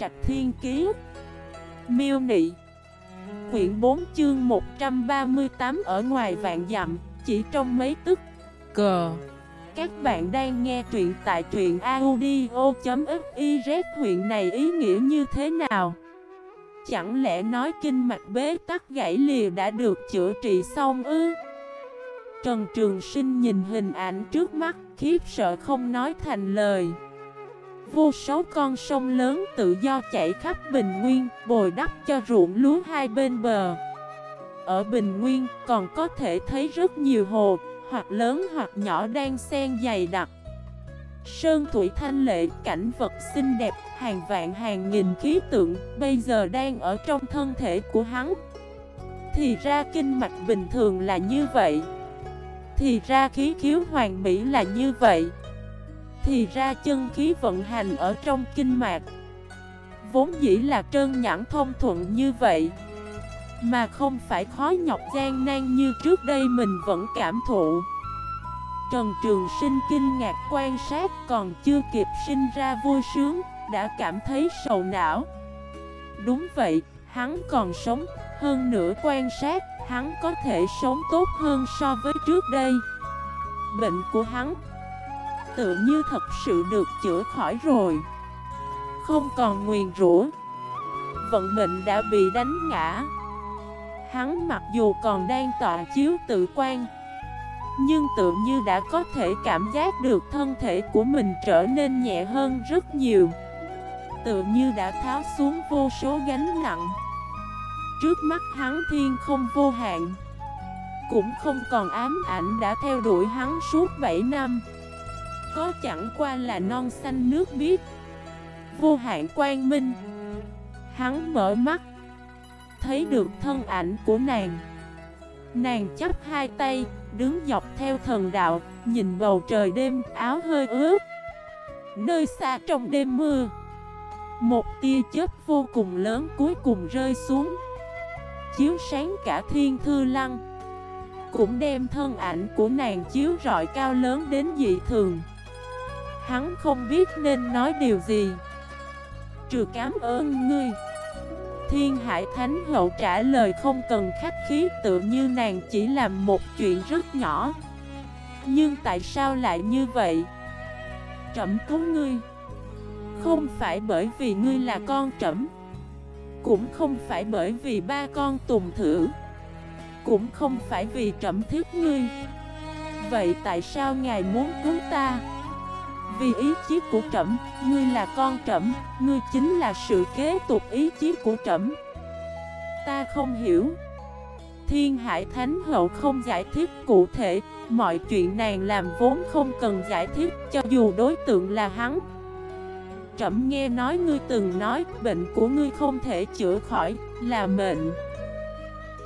Trạch Thiên Kiế Miêu Nị. Quyển 4 chương 138 ở ngoài vạn dặm, Chỉ trong mấy tức. Cờ Các bạn đang nghe truyện tại truyện audio.xyz huyện này ý nghĩa như thế nào? Chẳng lẽ nói kinh mạch bế tắc gãy lìa đã được chữa trị xong ư? Trần Trường Sinh nhìn hình ảnh trước mắt, khiếp sợ không nói thành lời. Vô số con sông lớn tự do chảy khắp Bình Nguyên, bồi đắp cho ruộng lúa hai bên bờ. Ở Bình Nguyên còn có thể thấy rất nhiều hồ, hoặc lớn hoặc nhỏ đang xen dày đặc. Sơn thủy thanh lệ, cảnh vật xinh đẹp, hàng vạn hàng nghìn khí tượng, bây giờ đang ở trong thân thể của hắn. Thì ra kinh mạch bình thường là như vậy. Thì ra khí khiếu hoàng mỹ là như vậy. Thì ra chân khí vận hành ở trong kinh mạch Vốn dĩ là trơn nhãn thông thuận như vậy. Mà không phải khó nhọc gian nan như trước đây mình vẫn cảm thụ. Trần Trường Sinh kinh ngạc quan sát còn chưa kịp sinh ra vui sướng Đã cảm thấy sầu não. Đúng vậy, hắn còn sống Hơn nữa quan sát, hắn có thể sống tốt hơn so với trước đây. Bệnh của hắn tự như thật sự được chữa khỏi rồi. Không còn nguyền rủa. Vận mệnh đã bị đánh ngã. Hắn mặc dù còn đang tọa chiếu tự quan, Nhưng tự như đã có thể cảm giác được thân thể của mình trở nên nhẹ hơn rất nhiều. Tự như đã tháo xuống vô số gánh nặng. Trước mắt hắn thiên không vô hạn, Cũng không còn ám ảnh đã theo đuổi hắn suốt 7 năm có chẳng qua là non xanh nước biếc. Vô hạn quang minh. Hắn mở mắt. Thấy được thân ảnh của nàng. Nàng chấp hai tay, Đứng dọc theo thần đạo, Nhìn bầu trời đêm, áo hơi ướt. Nơi xa trong đêm mưa, Một tia chớp vô cùng lớn cuối cùng rơi xuống. Chiếu sáng cả thiên thư lăng, Cũng đem thân ảnh của nàng chiếu rọi cao lớn đến dị thường. Hắn không biết nên nói điều gì Trừ cảm ơn ngươi, Thiên Hải Thánh Hậu trả lời không cần khách khí, tự như nàng chỉ làm một chuyện rất nhỏ Nhưng tại sao lại như vậy? Trẩm cứu ngươi, Không phải bởi vì ngươi là con trẩm Cũng không phải bởi vì ba con tùng thử, Cũng không phải vì trẩm thiết ngươi Vậy tại sao ngài muốn cứu ta? Vì ý chí của trẫm, ngươi là con trẫm, ngươi chính là sự kế tục ý chí của trẫm. Ta không hiểu. Thiên Hải Thánh Hậu không giải thích cụ thể, mọi chuyện nàng làm vốn không cần giải thích cho dù đối tượng là hắn. Trẫm nghe nói ngươi từng nói bệnh của ngươi không thể chữa khỏi, là mệnh.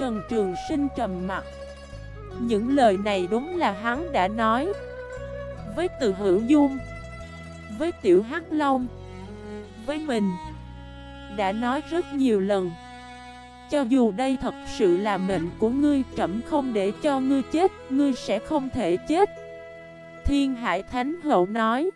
Trần Trường Sinh trầm mặt. Những lời này đúng là hắn đã nói. Với từ hữu dung với tiểu hắc long. Với mình, Đã nói rất nhiều lần. Cho dù đây thật sự là mệnh của ngươi, Trẫm không để cho ngươi chết, Ngươi sẽ không thể chết. Thiên Hải Thánh Hậu nói.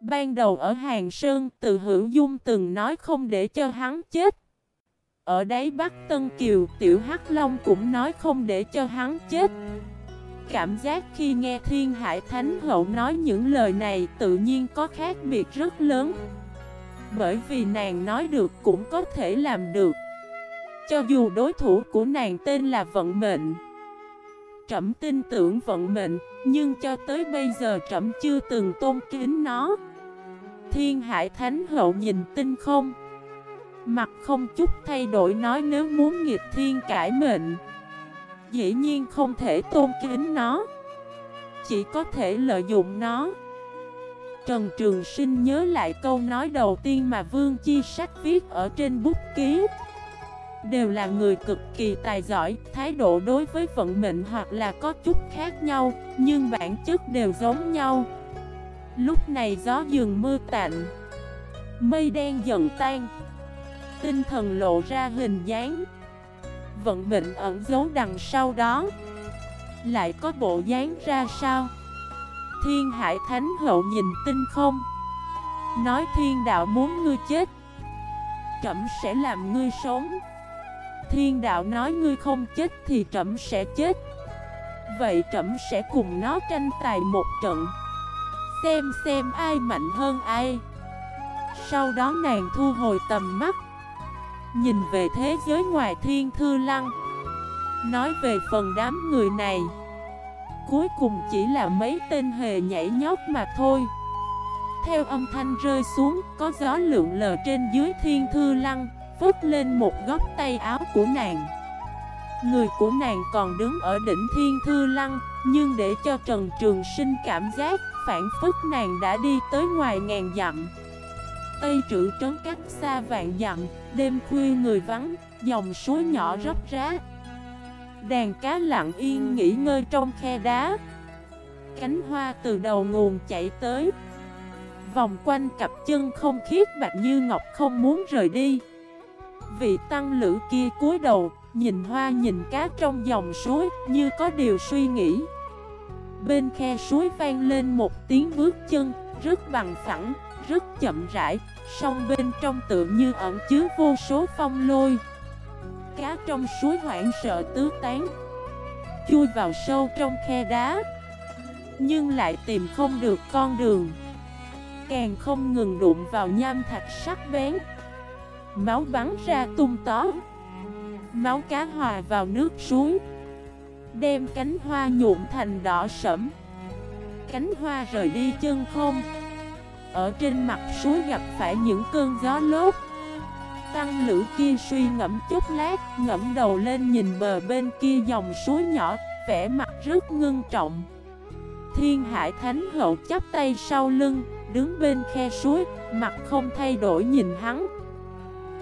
Ban đầu ở Hàng Sơn, Từ hữu dung từng nói không để cho hắn chết. Ở đấy Bắc Tân Kiều, Tiểu Hắc Long cũng nói không để cho hắn chết. Cảm giác khi nghe Thiên Hải Thánh Hậu nói những lời này, tự nhiên có khác biệt rất lớn. Bởi vì nàng nói được cũng có thể làm được. Cho dù đối thủ của nàng tên là Vận Mệnh Trẩm tin tưởng vận mệnh, Nhưng cho tới bây giờ trẩm chưa từng tôn kính nó. Thiên Hải Thánh Hậu nhìn tinh không? Mặt không chút thay đổi nói nếu muốn nghịch thiên cải mệnh dĩ nhiên không thể tôn kính nó. Chỉ có thể lợi dụng nó. Trần Trường Sinh nhớ lại câu nói đầu tiên mà Vương Chi Sách viết ở trên bút ký. Đều là người cực kỳ tài giỏi, thái độ đối với vận mệnh hoặc là có chút khác nhau Nhưng bản chất đều giống nhau. Lúc này gió dừng mưa tạnh Mây đen dần tan. Tinh thần lộ ra hình dáng vận mệnh ẩn giấu đằng sau đó. Lại có bộ dáng ra sao? Thiên hải thánh hậu nhìn tinh không? Nói thiên đạo muốn ngươi chết Trẩm sẽ làm ngươi sống. Thiên đạo nói ngươi không chết thì trẩm sẽ chết. Vậy trẩm sẽ cùng nó tranh tài một trận. Xem xem ai mạnh hơn ai. Sau đó nàng thu hồi tầm mắt. Nhìn về thế giới ngoài thiên thư lăng. Nói về phần đám người này, Cuối cùng chỉ là mấy tên hề nhảy nhót mà thôi. Theo âm thanh rơi xuống, Có gió lượn lờ trên dưới thiên thư lăng, Phút lên một góc tay áo của nàng. Người của nàng còn đứng ở đỉnh thiên thư lăng, Nhưng để cho Trần Trường Sinh cảm giác, Phản phức nàng đã đi tới ngoài ngàn dặm. Tây trữ trấn cách xa vạn dặm Đêm khuya người vắng Dòng suối nhỏ róc rá. Đàn cá lặng yên nghỉ ngơi trong khe đá. Cánh hoa từ đầu nguồn chạy tới. Vòng quanh cặp chân không khiết bạch như ngọc không muốn rời đi. Vị tăng lữ kia cúi đầu Nhìn hoa nhìn cá trong dòng suối Như có điều suy nghĩ. Bên khe suối vang lên một tiếng bước chân Rất bằng phẳng, rất chậm rãi. Song bên trong tự như ẩn chứa vô số phong lôi. Cá trong suối hoảng sợ tứ tán, Chui vào sâu trong khe đá. Nhưng lại tìm không được con đường. Càng không ngừng đụng vào nham thạch sắc bén. Máu bắn ra tung tó Máu cá hòa vào nước suối Đem cánh hoa nhuộm thành đỏ sẫm. Cánh hoa rời đi chân không. Ở trên mặt suối gặp phải những cơn gió lốt. Tăng lữ kia suy ngẫm chút lát, Ngẫm đầu lên nhìn bờ bên kia dòng suối nhỏ, vẻ mặt rất ngưng trọng. Thiên hải thánh hậu chắp tay sau lưng, Đứng bên khe suối, Mặt không thay đổi nhìn hắn.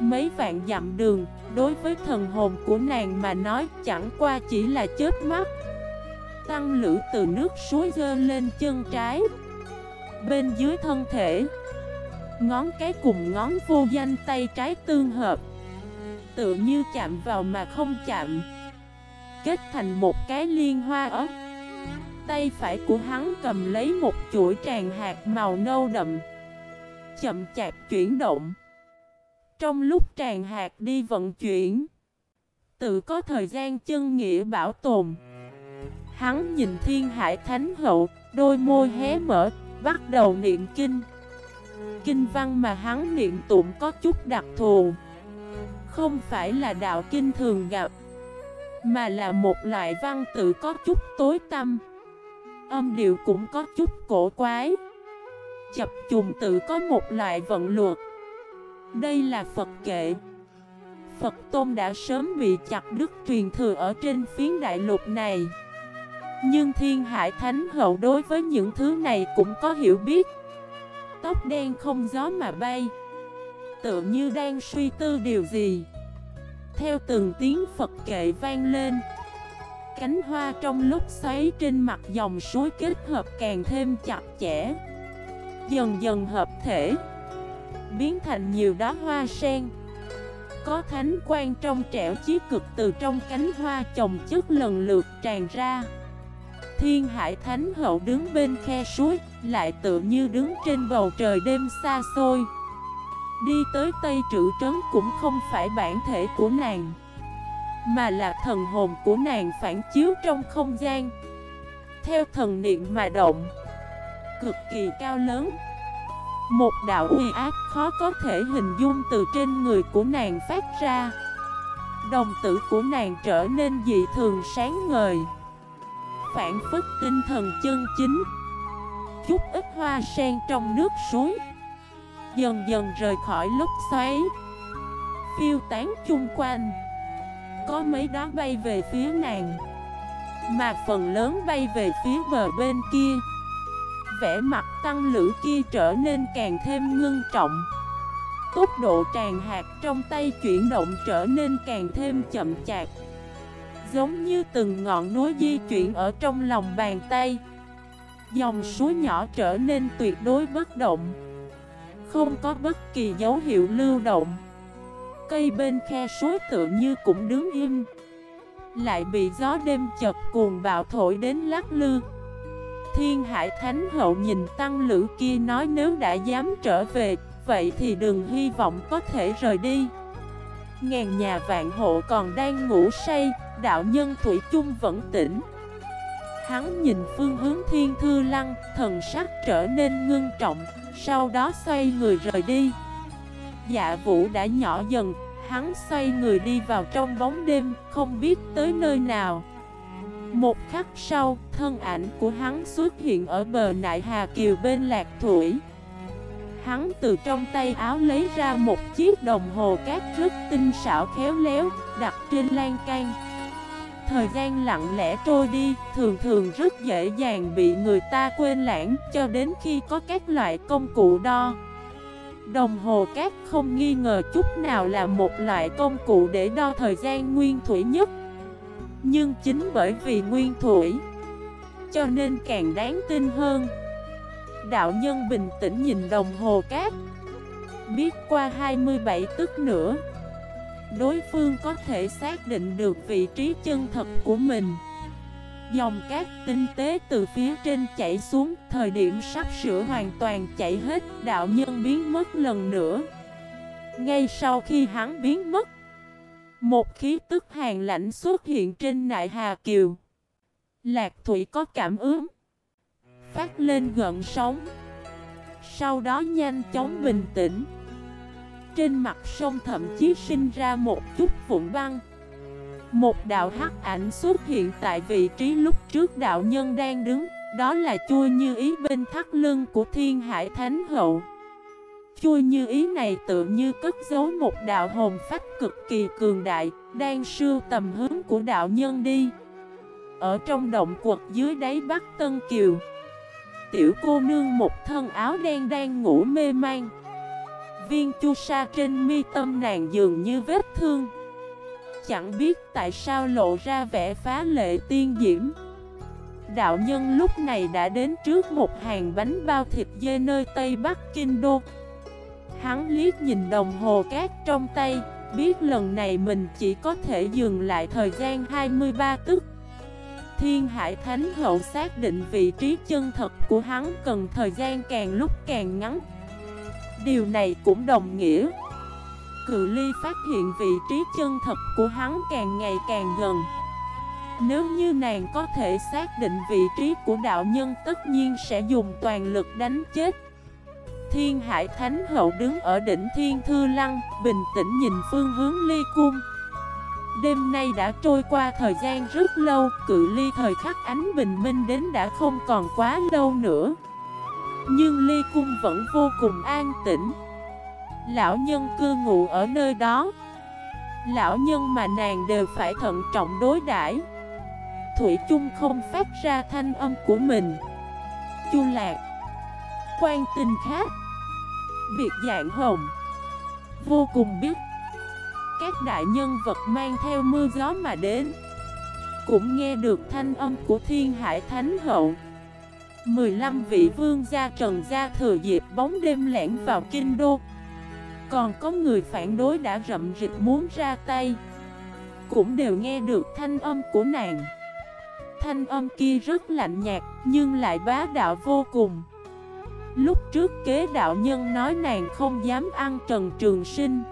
Mấy vạn dặm đường, Đối với thần hồn của nàng mà nói Chẳng qua chỉ là chớp mắt. Tăng lữ từ nước suối dơ lên chân trái. Bên dưới thân thể. Ngón cái cùng ngón vô danh tay trái tương hợp. Tự như chạm vào mà không chạm. Kết thành một cái liên hoa ớt Tay phải của hắn cầm lấy một chuỗi tràn hạt màu nâu đậm. Chậm chạp chuyển động. Trong lúc tràn hạt đi vận chuyển, Tự có thời gian chân nghĩa bảo tồn. Hắn nhìn thiên hải thánh hậu, Đôi môi hé mở. Bắt đầu niệm kinh. Kinh văn mà hắn niệm tụng có chút đặc thù. Không phải là đạo kinh thường gặp, Mà là một loại văn tự có chút tối tâm Âm điệu cũng có chút cổ quái. Chập trùng tự có một loại vận luật. Đây là Phật kệ. Phật Tôn đã sớm bị chặt đứt truyền thừa ở trên phiến đại lục này. Nhưng Thiên Hải Thánh Hậu đối với những thứ này cũng có hiểu biết. Tóc đen không gió mà bay Tự như đang suy tư điều gì. Theo từng tiếng Phật kệ vang lên, Cánh hoa trong lúc xoáy trên mặt dòng suối kết hợp càng thêm chặt chẽ, Dần dần hợp thể, Biến thành nhiều đóa hoa sen. Có thánh quan trong trẻo chí cực từ trong cánh hoa chồng chất lần lượt tràn ra. Thiên Hải Thánh Hậu đứng bên khe suối, lại tự như đứng trên bầu trời đêm xa xôi. Đi tới Tây Trữ Trấn cũng không phải bản thể của nàng, mà là thần hồn của nàng phản chiếu trong không gian. Theo thần niệm mà động, cực kỳ cao lớn. Một đạo uy ác khó có thể hình dung từ trên người của nàng phát ra. Đồng tử của nàng trở nên dị thường sáng ngời phản phất tinh thần chân chính. Chút ít hoa sen trong nước suối. Dần dần rời khỏi lúc xoáy. Phiêu tán chung quanh. Có mấy đó bay về phía nàng. Mà phần lớn bay về phía bờ bên kia. Vẻ mặt tăng lữ kia trở nên càng thêm ngưng trọng. Tốc độ tràn hạt trong tay chuyển động trở nên càng thêm chậm chạp. Giống như từng ngọn núi di chuyển ở trong lòng bàn tay. Dòng suối nhỏ trở nên tuyệt đối bất động. Không có bất kỳ dấu hiệu lưu động. Cây bên khe suối tự như cũng đứng im. Lại bị gió đêm chật cuồng bạo thổi đến lắc lư. Thiên Hải Thánh Hậu nhìn tăng lữ kia nói nếu đã dám trở về, vậy thì đừng hy vọng có thể rời đi. Ngàn nhà vạn hộ còn đang ngủ say. Đạo nhân Thủy chung vẫn tỉnh. Hắn nhìn phương hướng thiên thư lăng, Thần sắc trở nên ngưng trọng, Sau đó xoay người rời đi. Dạ vũ đã nhỏ dần, Hắn xoay người đi vào trong bóng đêm, Không biết tới nơi nào. Một khắc sau, Thân ảnh của hắn xuất hiện ở bờ nại Hà Kiều bên Lạc Thủy. Hắn từ trong tay áo lấy ra một chiếc đồng hồ cát rất tinh xảo khéo léo, Đặt trên lan can. Thời gian lặng lẽ trôi đi, Thường thường rất dễ dàng bị người ta quên lãng Cho đến khi có các loại công cụ đo. Đồng hồ cát không nghi ngờ chút nào là một loại công cụ để đo thời gian nguyên thủy nhất. Nhưng chính bởi vì nguyên thủy, Cho nên càng đáng tin hơn. Đạo nhân bình tĩnh nhìn đồng hồ cát, Biết qua 27 tức nữa Đối phương có thể xác định được vị trí chân thật của mình. Dòng cát tinh tế từ phía trên chảy xuống, Thời điểm sắp sửa hoàn toàn chảy hết, Đạo nhân biến mất lần nữa. Ngay sau khi hắn biến mất, Một khí tức hàng lãnh xuất hiện trên nại Hà Kiều. Lạc Thủy có cảm ứng, Phát lên gợn sóng. Sau đó nhanh chóng bình tĩnh. Trên mặt sông thậm chí sinh ra một chút vụn băng. Một đạo hắc ảnh xuất hiện tại vị trí lúc trước đạo nhân đang đứng, Đó là chui như ý bên thắt lưng của thiên hải thánh hậu. Chui như ý này tự như cất giấu một đạo hồn phách cực kỳ cường đại, Đang sưu tầm hướng của đạo nhân đi. Ở trong động quật dưới đáy Bắc Tân Kiều, tiểu cô nương một thân áo đen đang ngủ mê man. Viên chu sa trên mi tâm nàng dường như vết thương. Chẳng biết tại sao lộ ra vẻ phá lệ tiên diễm. Đạo nhân lúc này đã đến trước một hàng bánh bao thịt dê nơi Tây Bắc Kinh Đô. Hắn liếc nhìn đồng hồ cát trong tay, Biết lần này mình chỉ có thể dừng lại thời gian 23 tức. Thiên Hải Thánh Hậu xác định vị trí chân thật của hắn cần thời gian càng lúc càng ngắn. Điều này cũng đồng nghĩa. Cự ly phát hiện vị trí chân thật của hắn càng ngày càng gần. Nếu như nàng có thể xác định vị trí của đạo nhân tất nhiên sẽ dùng toàn lực đánh chết. Thiên Hải Thánh Hậu đứng ở đỉnh Thiên Thư Lăng Bình tĩnh nhìn phương hướng ly cung. Đêm nay đã trôi qua thời gian rất lâu, cự ly thời khắc ánh bình minh đến đã không còn quá lâu nữa. Nhưng ly cung vẫn vô cùng an tĩnh. Lão nhân cư ngụ ở nơi đó. Lão nhân mà nàng đều phải thận trọng đối đãi. Thủy chung không phát ra thanh âm của mình. Chu lạc, quan tình khác, biệt dạng hồng, vô cùng biết các đại nhân vật mang theo mưa gió mà đến Cũng nghe được thanh âm của thiên hải thánh hậu 15 vị vương gia trần gia thừa dịp bóng đêm lẻn vào kinh đô. Còn có người phản đối đã rậm rịch muốn ra tay. Cũng đều nghe được thanh âm của nàng. Thanh âm kia rất lạnh nhạt, nhưng lại bá đạo vô cùng. Lúc trước kế đạo nhân nói nàng không dám ăn Trần Trường Sinh,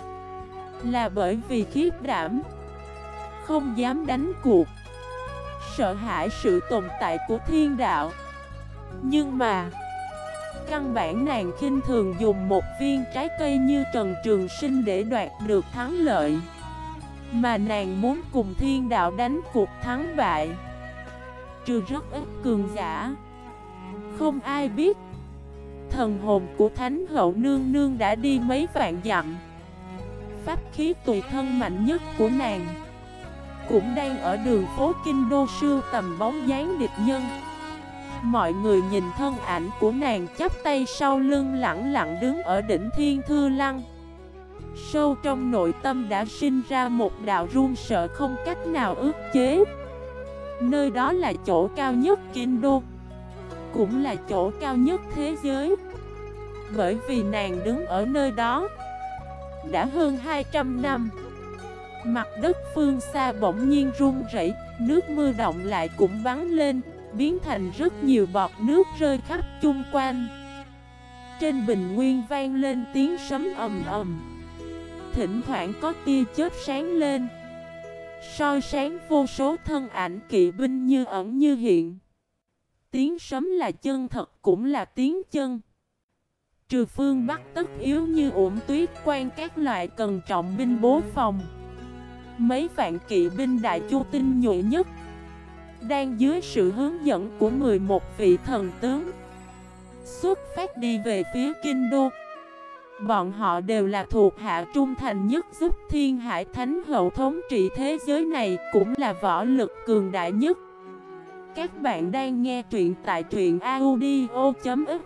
là bởi vì khiếp đảm, Không dám đánh cuộc. Sợ hãi sự tồn tại của thiên đạo. Nhưng mà, Căn bản nàng khinh thường dùng một viên trái cây như Trần Trường Sinh để đoạt được thắng lợi. Mà nàng muốn cùng thiên đạo đánh cuộc thắng bại. Trừ rất ít cường giả. Không ai biết, Thần hồn của Thánh Hậu Nương Nương đã đi mấy vạn dặm. Pháp khí tùy thân mạnh nhất của nàng Cũng đang ở đường phố Kinh Đô sưu tầm bóng dáng địch nhân. Mọi người nhìn thân ảnh của nàng chắp tay sau lưng lặng lặng đứng ở đỉnh Thiên Thư Lăng. Sâu trong nội tâm đã sinh ra một đạo run sợ không cách nào ước chế. Nơi đó là chỗ cao nhất Kinh Đô Cũng là chỗ cao nhất thế giới. Bởi vì nàng đứng ở nơi đó đã hơn 200 năm Mặt đất phương xa bỗng nhiên rung rẩy, nước mưa động lại cũng bắn lên, biến thành rất nhiều bọt nước rơi khắp chung quanh. trên bình nguyên vang lên tiếng sấm ầm ầm. Thỉnh thoảng có tia chớp sáng lên. Soi sáng vô số thân ảnh kỵ binh như ẩn như hiện. Tiếng sấm là chân thật cũng là tiếng chân. Trừ phương Bắc tất yếu như ổn tuyết quan các loại cần trọng binh bố phòng. Mấy vạn kỵ binh đại chu tinh nhuệ nhất đang dưới sự hướng dẫn của 11 vị thần tướng. Xuất phát đi về phía Kinh Đô. Bọn họ đều là thuộc hạ trung thành nhất giúp thiên hải thánh hậu thống trị thế giới này, Cũng là võ lực cường đại nhất. Các bạn đang nghe truyện tại truyện audio.fif